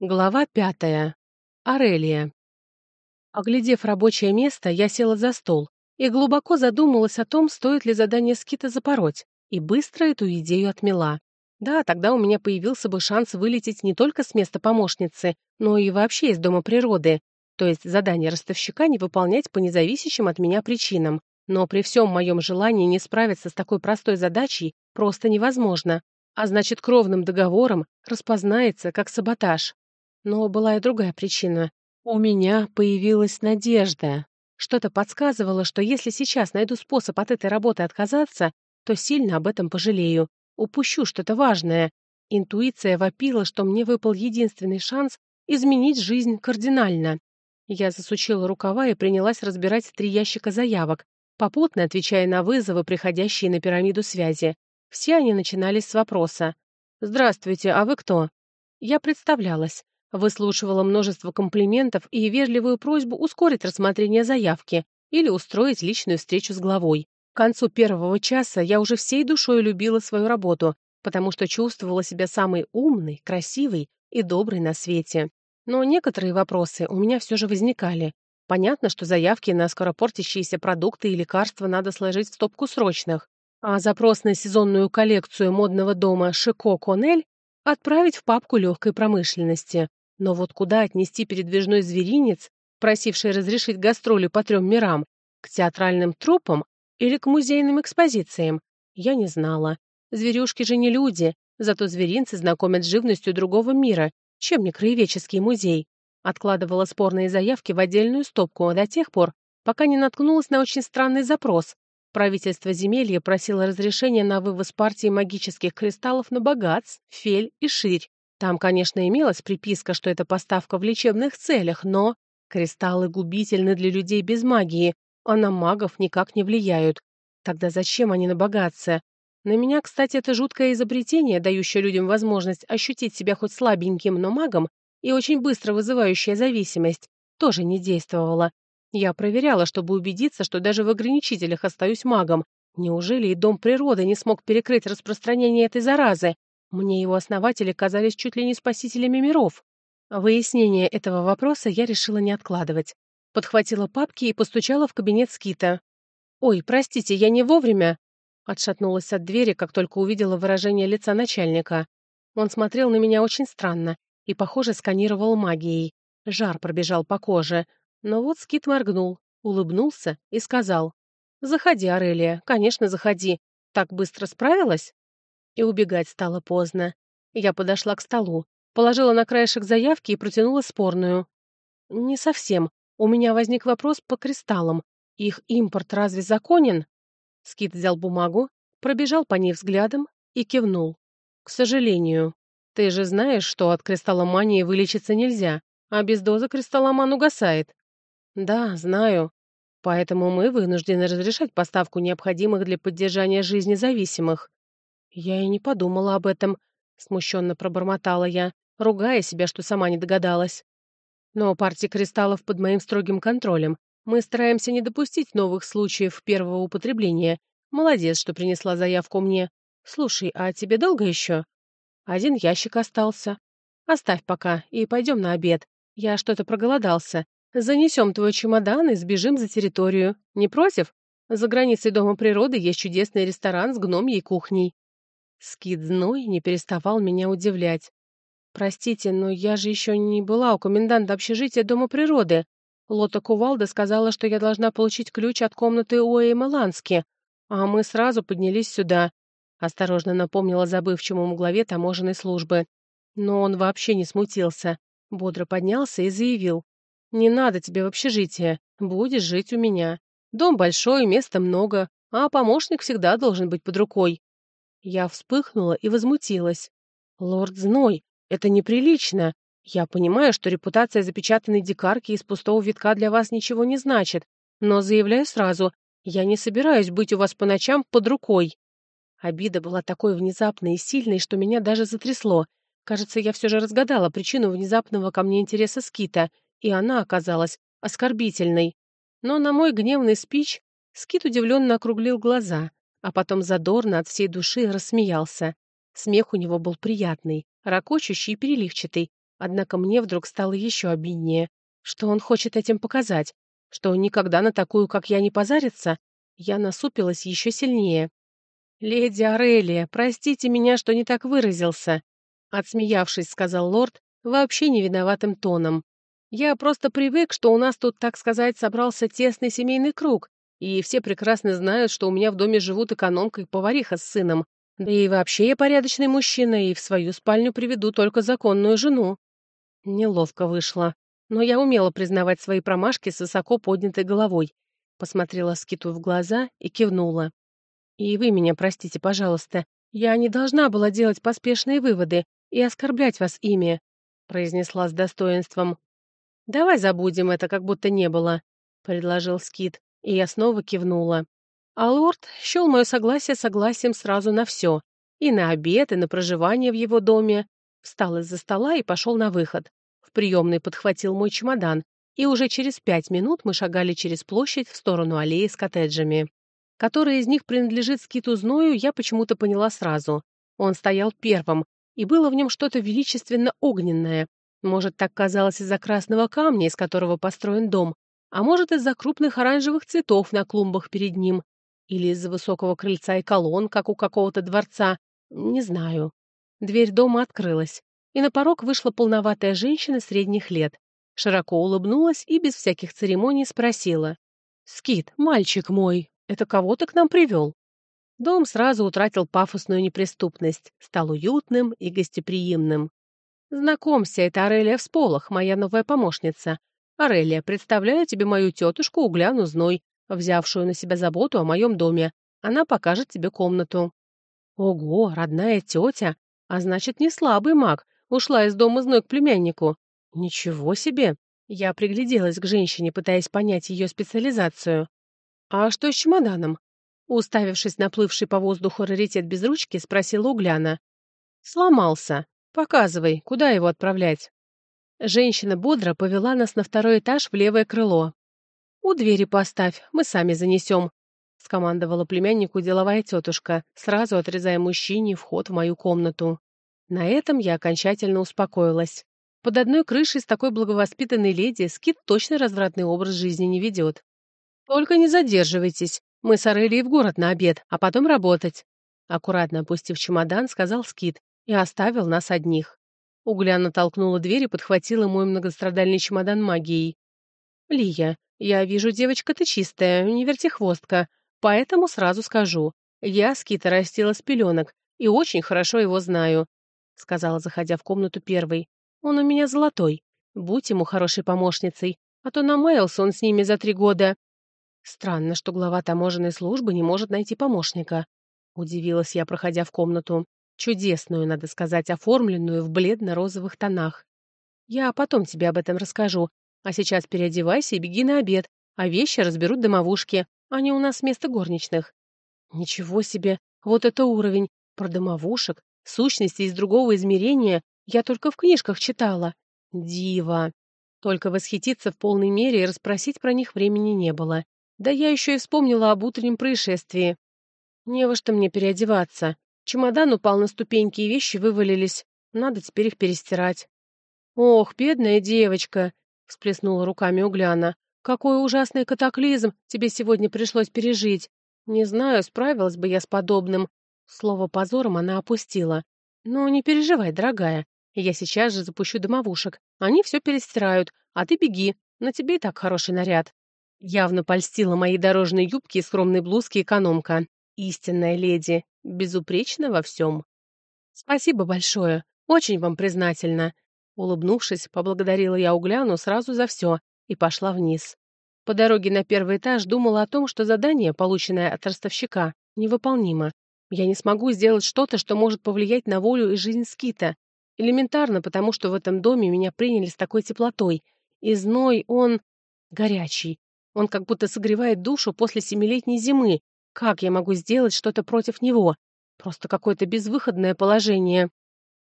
Глава пятая. Арелия. Оглядев рабочее место, я села за стол и глубоко задумалась о том, стоит ли задание скита запороть, и быстро эту идею отмела. Да, тогда у меня появился бы шанс вылететь не только с места помощницы, но и вообще из Дома природы, то есть задание ростовщика не выполнять по независящим от меня причинам. Но при всем моем желании не справиться с такой простой задачей просто невозможно, а значит, кровным договором распознается как саботаж. Но была и другая причина. У меня появилась надежда. Что-то подсказывало, что если сейчас найду способ от этой работы отказаться, то сильно об этом пожалею. Упущу что-то важное. Интуиция вопила, что мне выпал единственный шанс изменить жизнь кардинально. Я засучила рукава и принялась разбирать три ящика заявок, попутно отвечая на вызовы, приходящие на пирамиду связи. Все они начинались с вопроса. «Здравствуйте, а вы кто?» Я представлялась, выслушивала множество комплиментов и вежливую просьбу ускорить рассмотрение заявки или устроить личную встречу с главой. К концу первого часа я уже всей душой любила свою работу, потому что чувствовала себя самой умной, красивой и доброй на свете. Но некоторые вопросы у меня все же возникали. Понятно, что заявки на скоропортящиеся продукты и лекарства надо сложить в стопку срочных, а запрос на сезонную коллекцию модного дома «Шико Конель» отправить в папку легкой промышленности. Но вот куда отнести передвижной зверинец, просивший разрешить гастроли по трем мирам, к театральным трупам или к музейным экспозициям, я не знала. Зверюшки же не люди, зато зверинцы знакомят с живностью другого мира, чем не краеведческий музей. Откладывала спорные заявки в отдельную стопку до тех пор, пока не наткнулась на очень странный запрос. Правительство земелья просило разрешения на вывоз партии магических кристаллов на богатств, фель и ширь. Там, конечно, имелась приписка, что это поставка в лечебных целях, но кристаллы губительны для людей без магии, а на магов никак не влияют. Тогда зачем они на богатство? На меня, кстати, это жуткое изобретение, дающее людям возможность ощутить себя хоть слабеньким, но магом, и очень быстро вызывающая зависимость, тоже не действовало. Я проверяла, чтобы убедиться, что даже в ограничителях остаюсь магом. Неужели и Дом природы не смог перекрыть распространение этой заразы? Мне его основатели казались чуть ли не спасителями миров. Выяснение этого вопроса я решила не откладывать. Подхватила папки и постучала в кабинет Скита. «Ой, простите, я не вовремя?» Отшатнулась от двери, как только увидела выражение лица начальника. Он смотрел на меня очень странно и, похоже, сканировал магией. Жар пробежал по коже. Но вот Скит моргнул, улыбнулся и сказал. «Заходи, Арелия, конечно, заходи. Так быстро справилась?» И убегать стало поздно. Я подошла к столу, положила на краешек заявки и протянула спорную. «Не совсем. У меня возник вопрос по кристаллам. Их импорт разве законен?» Скит взял бумагу, пробежал по ней взглядом и кивнул. «К сожалению. Ты же знаешь, что от кристалломании вылечиться нельзя, а без дозы кристалломан угасает». «Да, знаю. Поэтому мы вынуждены разрешать поставку необходимых для поддержания жизни зависимых». «Я и не подумала об этом», — смущенно пробормотала я, ругая себя, что сама не догадалась. «Но партии кристаллов под моим строгим контролем, мы стараемся не допустить новых случаев первого употребления. Молодец, что принесла заявку мне. Слушай, а тебе долго еще? Один ящик остался. Оставь пока и пойдем на обед. Я что-то проголодался. Занесем твой чемодан и сбежим за территорию. Не против? За границей Дома природы есть чудесный ресторан с гномьей кухней. Скид Зной не переставал меня удивлять. «Простите, но я же еще не была у коменданта общежития Дома природы. Лота Кувалда сказала, что я должна получить ключ от комнаты у Эймелански, а мы сразу поднялись сюда. Осторожно напомнила забывчивому главе таможенной службы. Но он вообще не смутился. Бодро поднялся и заявил. «Не надо тебе в общежитие. Будешь жить у меня. Дом большой, места много, а помощник всегда должен быть под рукой». Я вспыхнула и возмутилась. «Лорд Зной, это неприлично. Я понимаю, что репутация запечатанной дикарки из пустого витка для вас ничего не значит, но заявляю сразу, я не собираюсь быть у вас по ночам под рукой. Обида была такой внезапной и сильной, что меня даже затрясло. Кажется, я все же разгадала причину внезапного ко мне интереса Скита, и она оказалась оскорбительной. Но на мой гневный спич Скит удивленно округлил глаза, а потом задорно от всей души рассмеялся. Смех у него был приятный, ракочущий и переливчатый, Однако мне вдруг стало еще обиднее. Что он хочет этим показать? Что никогда на такую, как я, не позарится? Я насупилась еще сильнее. «Леди Арелия, простите меня, что не так выразился», отсмеявшись, сказал лорд, вообще не виноватым тоном. «Я просто привык, что у нас тут, так сказать, собрался тесный семейный круг, и все прекрасно знают, что у меня в доме живут экономка и повариха с сыном. Да и вообще я порядочный мужчина, и в свою спальню приведу только законную жену». Неловко вышло, но я умела признавать свои промашки с высоко поднятой головой. Посмотрела Скиту в глаза и кивнула. И вы меня простите, пожалуйста. Я не должна была делать поспешные выводы и оскорблять вас ими», — произнесла с достоинством. «Давай забудем это, как будто не было», — предложил Скит, и я снова кивнула. А лорд счел мое согласие согласием сразу на все. И на обед, и на проживание в его доме. Встал из-за стола и пошел на выход. В приемной подхватил мой чемодан, и уже через пять минут мы шагали через площадь в сторону аллеи с коттеджами. Который из них принадлежит скиту Зною, я почему-то поняла сразу. Он стоял первым, и было в нем что-то величественно огненное. Может, так казалось из-за красного камня, из которого построен дом, а может, из-за крупных оранжевых цветов на клумбах перед ним, или из-за высокого крыльца и колонн, как у какого-то дворца, не знаю. Дверь дома открылась, и на порог вышла полноватая женщина средних лет. Широко улыбнулась и без всяких церемоний спросила. «Скит, мальчик мой, это кого ты к нам привел?» Дом сразу утратил пафосную неприступность, стал уютным и гостеприимным. «Знакомься, это Арелия Всполох, моя новая помощница. Арелия, представляю тебе мою тетушку Угляну Зной, взявшую на себя заботу о моем доме. Она покажет тебе комнату». «Ого, родная тетя! А значит, не слабый маг, ушла из дома Зной к племяннику. Ничего себе!» Я пригляделась к женщине, пытаясь понять ее специализацию. «А что с чемоданом?» Уставившись на плывший по воздуху раритет без ручки, спросила Угляна. «Сломался. Показывай, куда его отправлять?» Женщина бодро повела нас на второй этаж в левое крыло. «У двери поставь, мы сами занесем», — скомандовала племяннику деловая тетушка, сразу отрезая мужчине вход в мою комнату. На этом я окончательно успокоилась. Под одной крышей с такой благовоспитанной леди скит точно развратный образ жизни не ведет. «Только не задерживайтесь. Мы с Орелией в город на обед, а потом работать». Аккуратно опустив чемодан, сказал Скит и оставил нас одних. Угляна толкнула дверь и подхватила мой многострадальный чемодан магией. «Лия, я вижу, девочка ты чистая, не вертихвостка, поэтому сразу скажу. Я Скита растила с пеленок и очень хорошо его знаю», — сказала, заходя в комнату первой. «Он у меня золотой. Будь ему хорошей помощницей, а то намаялся он с ними за три года. Странно, что глава таможенной службы не может найти помощника. Удивилась я, проходя в комнату. Чудесную, надо сказать, оформленную в бледно-розовых тонах. Я потом тебе об этом расскажу. А сейчас переодевайся и беги на обед, а вещи разберут домовушки. Они у нас вместо горничных. Ничего себе! Вот это уровень! Про домовушек, сущности из другого измерения я только в книжках читала. Дива! Только восхититься в полной мере и расспросить про них времени не было. Да я еще и вспомнила об утреннем происшествии. Не во что мне переодеваться. Чемодан упал на ступеньки, и вещи вывалились. Надо теперь их перестирать. «Ох, бедная девочка!» — всплеснула руками Угляна. «Какой ужасный катаклизм тебе сегодня пришлось пережить! Не знаю, справилась бы я с подобным». Слово позором она опустила. «Но не переживай, дорогая. Я сейчас же запущу домовушек. Они все перестирают, а ты беги. На тебе и так хороший наряд». Явно польстила мои дорожные юбки и скромной блузки экономка. Истинная леди, безупречна во всем. Спасибо большое, очень вам признательна. Улыбнувшись, поблагодарила я Угляну сразу за все и пошла вниз. По дороге на первый этаж думала о том, что задание, полученное от ростовщика, невыполнимо. Я не смогу сделать что-то, что может повлиять на волю и жизнь Скита. Элементарно, потому что в этом доме меня приняли с такой теплотой. И зной, он... горячий. Он как будто согревает душу после семилетней зимы. Как я могу сделать что-то против него? Просто какое-то безвыходное положение.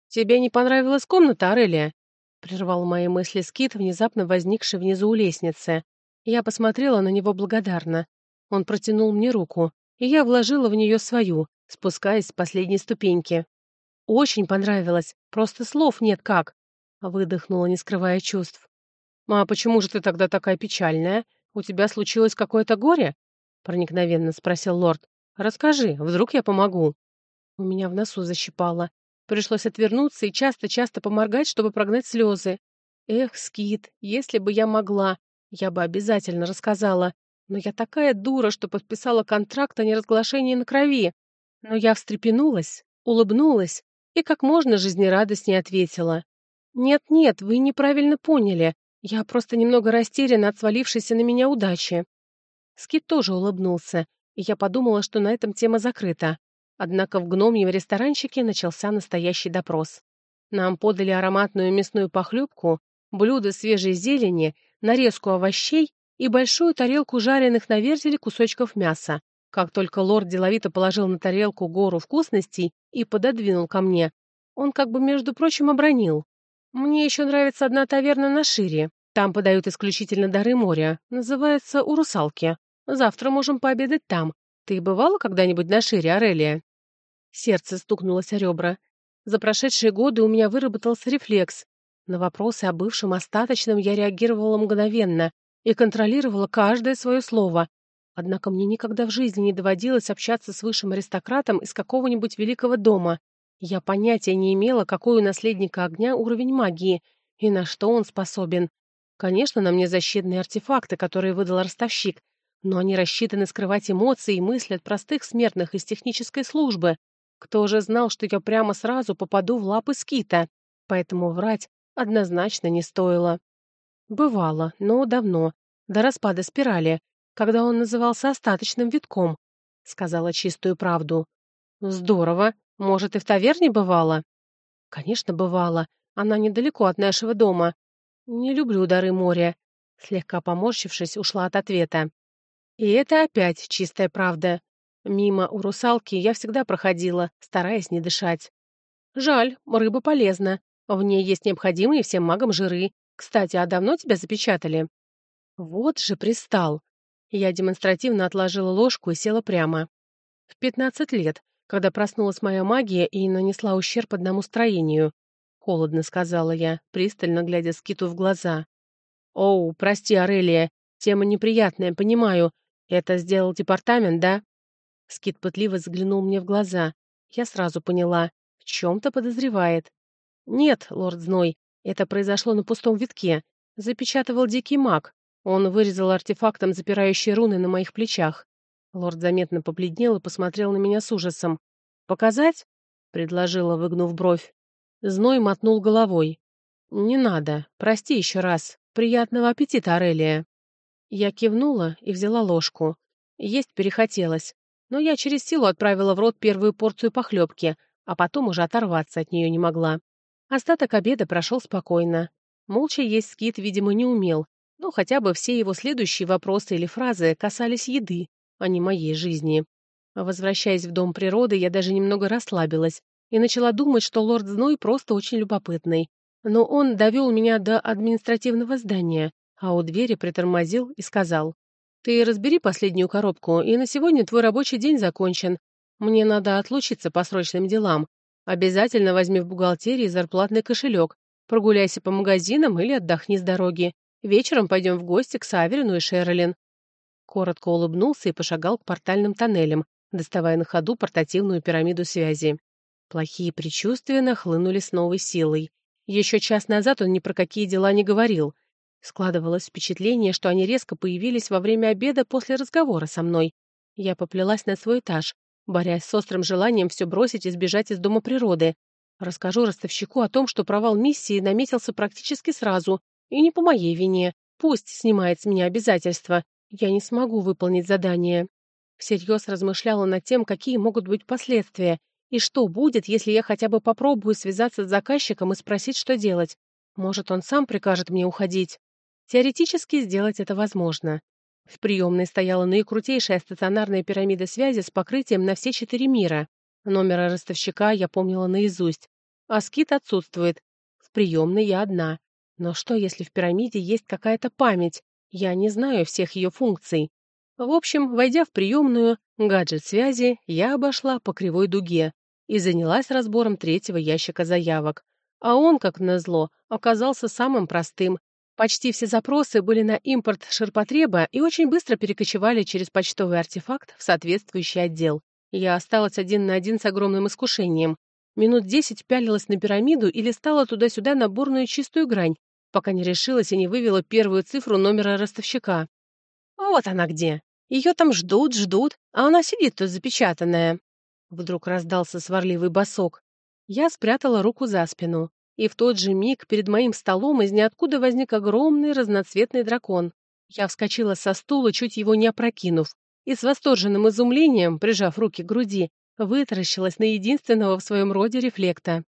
«Тебе не понравилась комната, Арелия?» Прервал мои мысли Скит, внезапно возникший внизу у лестницы. Я посмотрела на него благодарно. Он протянул мне руку, и я вложила в нее свою, спускаясь с последней ступеньки. «Очень понравилось, просто слов нет как». выдохнула, не скрывая чувств. «А почему же ты тогда такая печальная? У тебя случилось какое-то горе?» Проникновенно спросил лорд. «Расскажи, вдруг я помогу?» У меня в носу защипало. Пришлось отвернуться и часто-часто поморгать, чтобы прогнать слезы. Эх, Скит, если бы я могла, я бы обязательно рассказала. Но я такая дура, что подписала контракт о неразглашении на крови. Но я встрепенулась, улыбнулась и как можно жизнерадостнее ответила. «Нет-нет, вы неправильно поняли. Я просто немного растеряна от свалившейся на меня удачи». Скит тоже улыбнулся, и я подумала, что на этом тема закрыта. Однако в гномьем ресторанчике начался настоящий допрос. Нам подали ароматную мясную похлебку, блюдо свежей зелени, нарезку овощей и большую тарелку жареных на вертеле кусочков мяса. Как только лорд деловито положил на тарелку гору вкусностей и пододвинул ко мне, он как бы, между прочим, обронил. «Мне еще нравится одна таверна на Шире. Там подают исключительно дары моря. Называется «У русалки». Завтра можем пообедать там. Ты бывала когда-нибудь на Шире, Арелия?» Сердце стукнулось о ребра. За прошедшие годы у меня выработался рефлекс. На вопросы о бывшем остаточном я реагировала мгновенно и контролировала каждое свое слово. Однако мне никогда в жизни не доводилось общаться с высшим аристократом из какого-нибудь великого дома. Я понятия не имела, какой у наследника огня уровень магии и на что он способен. Конечно, на мне защитные артефакты, которые выдал ростовщик, но они рассчитаны скрывать эмоции и мысли от простых смертных из технической службы. Кто же знал, что я прямо сразу попаду в лапы скита? Поэтому врать однозначно не стоило. Бывало, но давно, до распада спирали, когда он назывался остаточным витком, сказала чистую правду. Здорово. Может, и в таверне бывало? Конечно, бывало. Она недалеко от нашего дома. Не люблю дары моря. Слегка поморщившись, ушла от ответа. И это опять чистая правда. Мимо у русалки я всегда проходила, стараясь не дышать. Жаль, рыба полезна. В ней есть необходимые всем магам жиры. Кстати, а давно тебя запечатали? Вот же пристал. Я демонстративно отложила ложку и села прямо. В пятнадцать лет, когда проснулась моя магия и нанесла ущерб одному строению. Холодно сказала я, пристально глядя Скиту в глаза. «Оу, прости, Арелия, тема неприятная, понимаю, «Это сделал департамент, да?» Скит пытливо заглянул мне в глаза. Я сразу поняла. В чем-то подозревает. «Нет, лорд Зной, это произошло на пустом витке. Запечатывал дикий маг. Он вырезал артефактом запирающие руны на моих плечах. Лорд заметно побледнел и посмотрел на меня с ужасом. «Показать?» — предложила, выгнув бровь. Зной мотнул головой. «Не надо. Прости еще раз. Приятного аппетита, Арелия». Я кивнула и взяла ложку. Есть перехотелось, но я через силу отправила в рот первую порцию похлебки, а потом уже оторваться от нее не могла. Остаток обеда прошел спокойно. Молча есть скит, видимо, не умел, но хотя бы все его следующие вопросы или фразы касались еды, а не моей жизни. Возвращаясь в Дом природы, я даже немного расслабилась и начала думать, что лорд Зной просто очень любопытный. Но он довел меня до административного здания, а у двери притормозил и сказал. «Ты разбери последнюю коробку, и на сегодня твой рабочий день закончен. Мне надо отлучиться по срочным делам. Обязательно возьми в бухгалтерии зарплатный кошелек, прогуляйся по магазинам или отдохни с дороги. Вечером пойдем в гости к Саверину и Шерлин». Коротко улыбнулся и пошагал к портальным тоннелям, доставая на ходу портативную пирамиду связи. Плохие предчувствия нахлынули с новой силой. Еще час назад он ни про какие дела не говорил — Складывалось впечатление, что они резко появились во время обеда после разговора со мной. Я поплелась на свой этаж, борясь с острым желанием все бросить и сбежать из Дома природы. Расскажу ростовщику о том, что провал миссии наметился практически сразу, и не по моей вине. Пусть снимает с меня обязательства. Я не смогу выполнить задание. Всерьез размышляла над тем, какие могут быть последствия, и что будет, если я хотя бы попробую связаться с заказчиком и спросить, что делать. Может, он сам прикажет мне уходить. Теоретически сделать это возможно. В приемной стояла наикрутейшая стационарная пирамида связи с покрытием на все четыре мира. Номера ростовщика я помнила наизусть. А скит отсутствует. В приемной я одна. Но что, если в пирамиде есть какая-то память? Я не знаю всех ее функций. В общем, войдя в приемную, гаджет связи, я обошла по кривой дуге и занялась разбором третьего ящика заявок. А он, как назло, оказался самым простым. Почти все запросы были на импорт ширпотреба и очень быстро перекочевали через почтовый артефакт в соответствующий отдел. Я осталась один на один с огромным искушением. Минут десять пялилась на пирамиду и листала туда-сюда наборную чистую грань, пока не решилась и не вывела первую цифру номера ростовщика. Вот она где. Ее там ждут, ждут, а она сидит тут запечатанная. Вдруг раздался сварливый босок. Я спрятала руку за спину, и в тот же миг перед моим столом из ниоткуда возник огромный разноцветный дракон. Я вскочила со стула, чуть его не опрокинув, и с восторженным изумлением, прижав руки к груди, вытаращилась на единственного в своем роде рефлекта.